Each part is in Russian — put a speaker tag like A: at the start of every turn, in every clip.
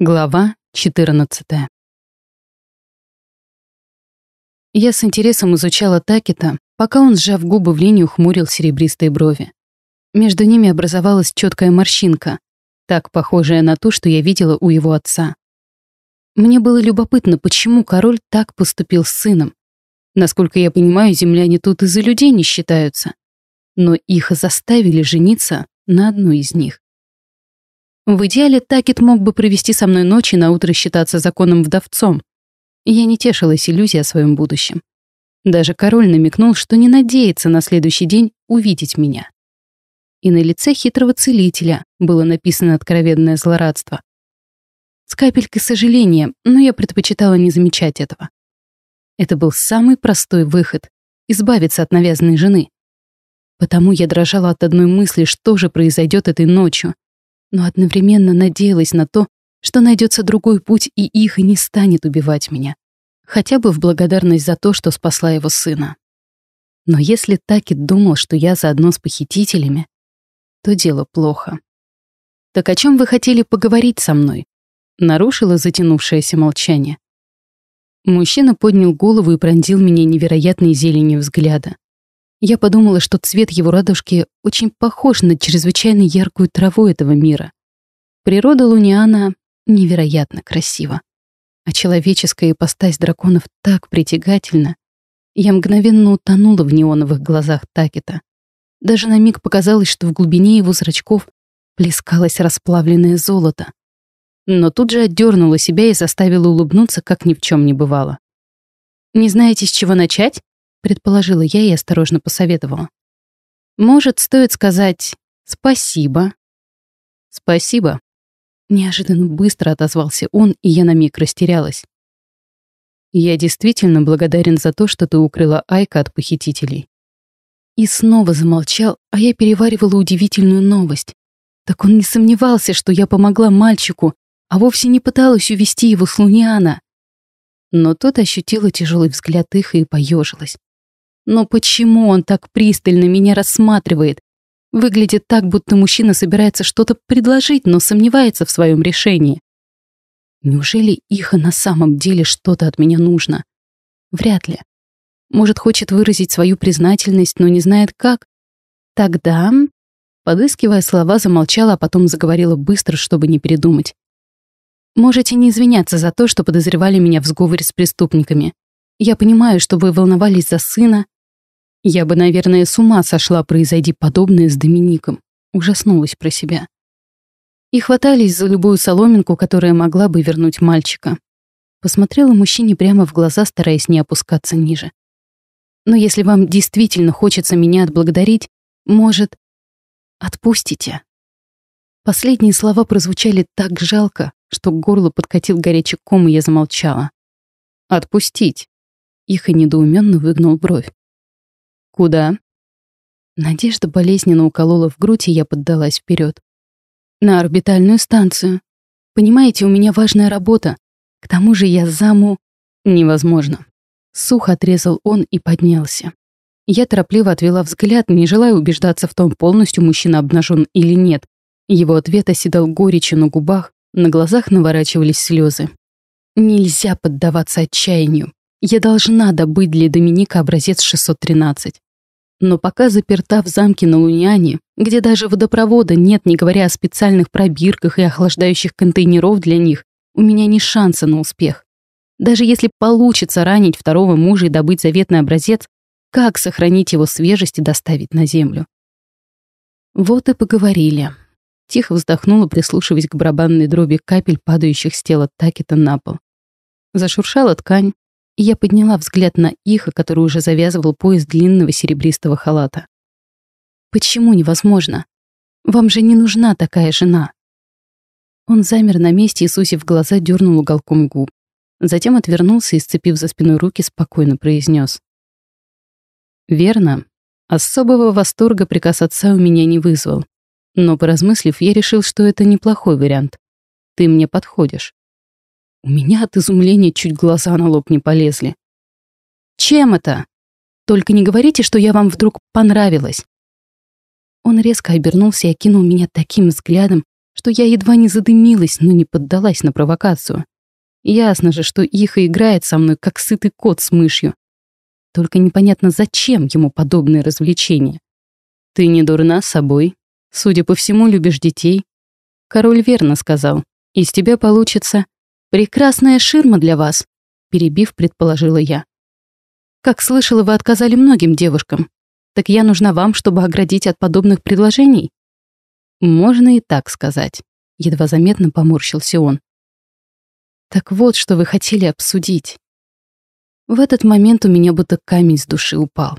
A: Глава 14 Я с интересом изучала Такета, пока он, сжав губы в линию, хмурил серебристые брови. Между ними образовалась четкая морщинка, так похожая на ту, что я видела у его отца. Мне было любопытно, почему король так поступил с сыном. Насколько я понимаю, земляне тут из-за людей не считаются. Но их заставили жениться на одной из них. В идеале Такет мог бы провести со мной ночи и наутро считаться законным вдовцом. Я не тешилась иллюзией о своем будущем. Даже король намекнул, что не надеется на следующий день увидеть меня. И на лице хитрого целителя было написано откровенное злорадство. С капелькой сожаления, но я предпочитала не замечать этого. Это был самый простой выход — избавиться от навязанной жены. Потому я дрожала от одной мысли, что же произойдет этой ночью — но одновременно надеялась на то, что найдется другой путь, и их и не станет убивать меня. Хотя бы в благодарность за то, что спасла его сына. Но если Такет думал, что я заодно с похитителями, то дело плохо. «Так о чем вы хотели поговорить со мной?» Нарушило затянувшееся молчание. Мужчина поднял голову и пронзил меня невероятной зеленью взгляда. Я подумала, что цвет его радужки очень похож на чрезвычайно яркую траву этого мира. Природа Луниана невероятно красива. А человеческая ипостась драконов так притягательна. Я мгновенно утонула в неоновых глазах Такета. Даже на миг показалось, что в глубине его зрачков плескалось расплавленное золото. Но тут же отдернула себя и заставила улыбнуться, как ни в чем не бывало. «Не знаете, с чего начать?» Предположила я и осторожно посоветовала. Может, стоит сказать «спасибо». «Спасибо». Неожиданно быстро отозвался он, и я на миг растерялась. «Я действительно благодарен за то, что ты укрыла Айка от похитителей». И снова замолчал, а я переваривала удивительную новость. Так он не сомневался, что я помогла мальчику, а вовсе не пыталась увести его с Луниана. Но тот ощутила тяжелый взгляд их и поежилась. Но почему он так пристально меня рассматривает? Выглядит так, будто мужчина собирается что-то предложить, но сомневается в своем решении. Неужели Иха на самом деле что-то от меня нужно? Вряд ли. Может, хочет выразить свою признательность, но не знает как? Тогда, подыскивая слова, замолчала, а потом заговорила быстро, чтобы не передумать. Можете не извиняться за то, что подозревали меня в сговоре с преступниками. Я понимаю, что вы волновались за сына, я бы, наверное, с ума сошла, произойди подобное с Домиником. Ужаснулась про себя. И хватались за любую соломинку, которая могла бы вернуть мальчика. Посмотрела мужчине прямо в глаза, стараясь не опускаться ниже. Но если вам действительно хочется меня отблагодарить, может, отпустите. Последние слова прозвучали так жалко, что к горлу подкатил горячий ком, и я замолчала. «Отпустить?» Их и недоуменно выгнул бровь. «Куда?» Надежда болезненно уколола в грудь, и я поддалась вперед. «На орбитальную станцию. Понимаете, у меня важная работа. К тому же я заму...» «Невозможно». Сухо отрезал он и поднялся. Я торопливо отвела взгляд, не желая убеждаться в том, полностью мужчина обнажен или нет. Его ответ оседал горечью на губах, на глазах наворачивались слезы. Нельзя поддаваться отчаянию. Я должна добыть для Доминика образец 613. Но пока заперта в замке на Луниане, где даже водопровода нет, не говоря о специальных пробирках и охлаждающих контейнеров для них, у меня ни шанса на успех. Даже если получится ранить второго мужа и добыть заветный образец, как сохранить его свежесть и доставить на землю? Вот и поговорили. Тихо вздохнула, прислушиваясь к барабанной дроби капель, падающих с тела Такета на пол. Зашуршала ткань, и я подняла взгляд на Иха, который уже завязывал пояс длинного серебристого халата. «Почему невозможно? Вам же не нужна такая жена». Он замер на месте и, сусив глаза, дернул уголком губ. Затем отвернулся и, сцепив за спиной руки, спокойно произнес: «Верно. Особого восторга приказ отца у меня не вызвал. Но, поразмыслив, я решил, что это неплохой вариант. Ты мне подходишь. У меня от изумления чуть глаза на лоб не полезли. «Чем это? Только не говорите, что я вам вдруг понравилась». Он резко обернулся и окинул меня таким взглядом, что я едва не задымилась, но не поддалась на провокацию. Ясно же, что Иха играет со мной, как сытый кот с мышью. Только непонятно, зачем ему подобные развлечения. Ты не дурна собой. Судя по всему, любишь детей. Король верно сказал. Из тебя получится прекрасная ширма для вас, перебив, предположила я. Как слышала, вы отказали многим девушкам. Так я нужна вам, чтобы оградить от подобных предложений? Можно и так сказать. Едва заметно поморщился он. Так вот, что вы хотели обсудить. В этот момент у меня будто камень с души упал.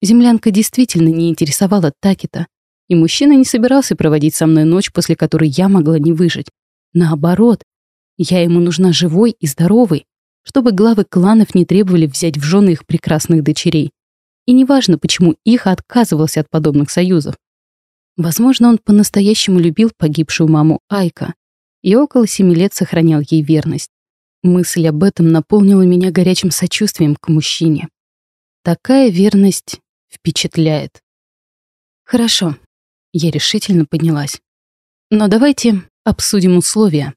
A: Землянка действительно не интересовала Такита, и мужчина не собирался проводить со мной ночь, после которой я могла не выжить. Наоборот, я ему нужна живой и здоровой, чтобы главы кланов не требовали взять в жены их прекрасных дочерей. И неважно, почему их отказывался от подобных союзов. Возможно, он по-настоящему любил погибшую маму Айка и около семи лет сохранял ей верность. Мысль об этом наполнила меня горячим сочувствием к мужчине. Такая верность впечатляет. Хорошо, я решительно поднялась. Но давайте обсудим условия.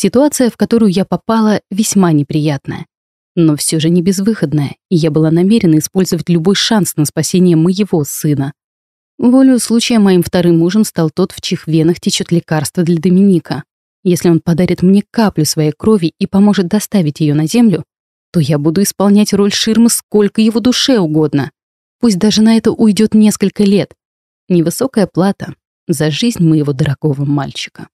A: Ситуация, в которую я попала, весьма неприятная. Но все же не безвыходная, и я была намерена использовать любой шанс на спасение моего сына. Волю случая моим вторым мужем стал тот, в чьих венах течет лекарство для Доминика. Если он подарит мне каплю своей крови и поможет доставить ее на землю, то я буду исполнять роль ширмы сколько его душе угодно. Пусть даже на это уйдет несколько лет. Невысокая плата за жизнь моего дорогого мальчика.